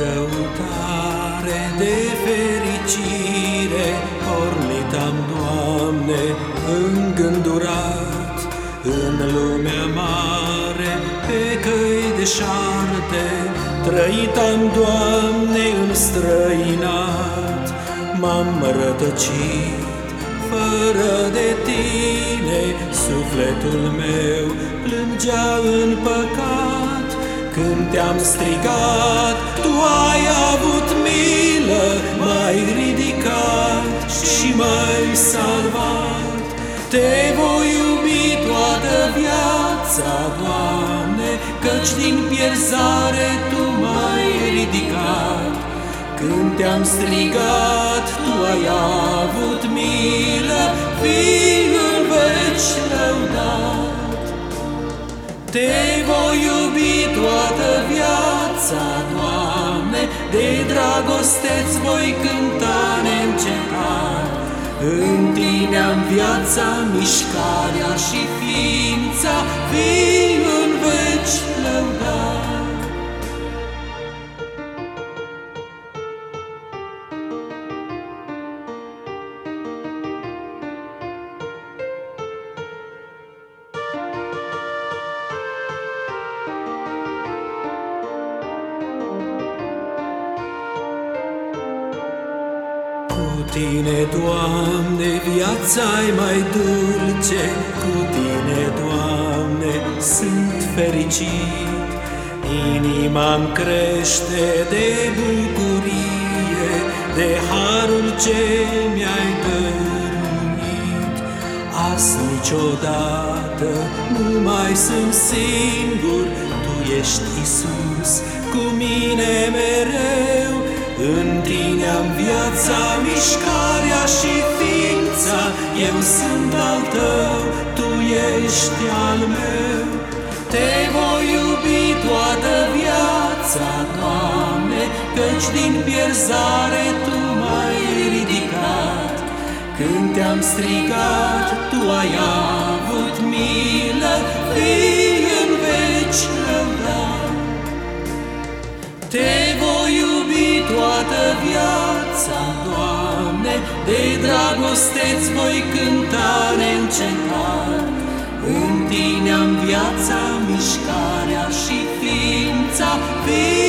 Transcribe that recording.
căutare de fericire, pornit-am, Doamne, îngândurat în lumea mare, pe căi deșarte, trăit-am, Doamne, în străinat, m-am rătăcit fără de Tine, sufletul meu plângea în păcat, când te-am strigat, Tu ai avut milă, m-ai ridicat și m-ai salvat. Te voi iubi toată viața, Doamne, căci din pierzare Tu m-ai ridicat. Când te-am strigat, Tu ai avut milă, fii în veci lăudat. Te voi iubi toată viața, Doamne, de dragoste-ți voi cânta neîncetat. În Tine am viața, mișcarea și ființa, vii în Tine, Doamne, viața e mai dulce, Cu Tine, Doamne, sunt fericit. Inima-mi crește de bucurie, De harul ce mi-ai dăruit. Azi niciodată nu mai sunt singur, Tu ești Isus, cu mine mereu, în tine am viața, mișcarea și ființa, Eu sunt al tău, tu ești al meu. Te voi iubi toată viața, Doamne, Căci din pierzare Tu m-ai ridicat. Când te-am strigat, Tu ai avut milă, Fii în veci lăudat. Te voi iubi toată viața, Doamne, De dragoste-ți voi cânta neîncetat. În Tine am viața, mișcarea și ființa, fii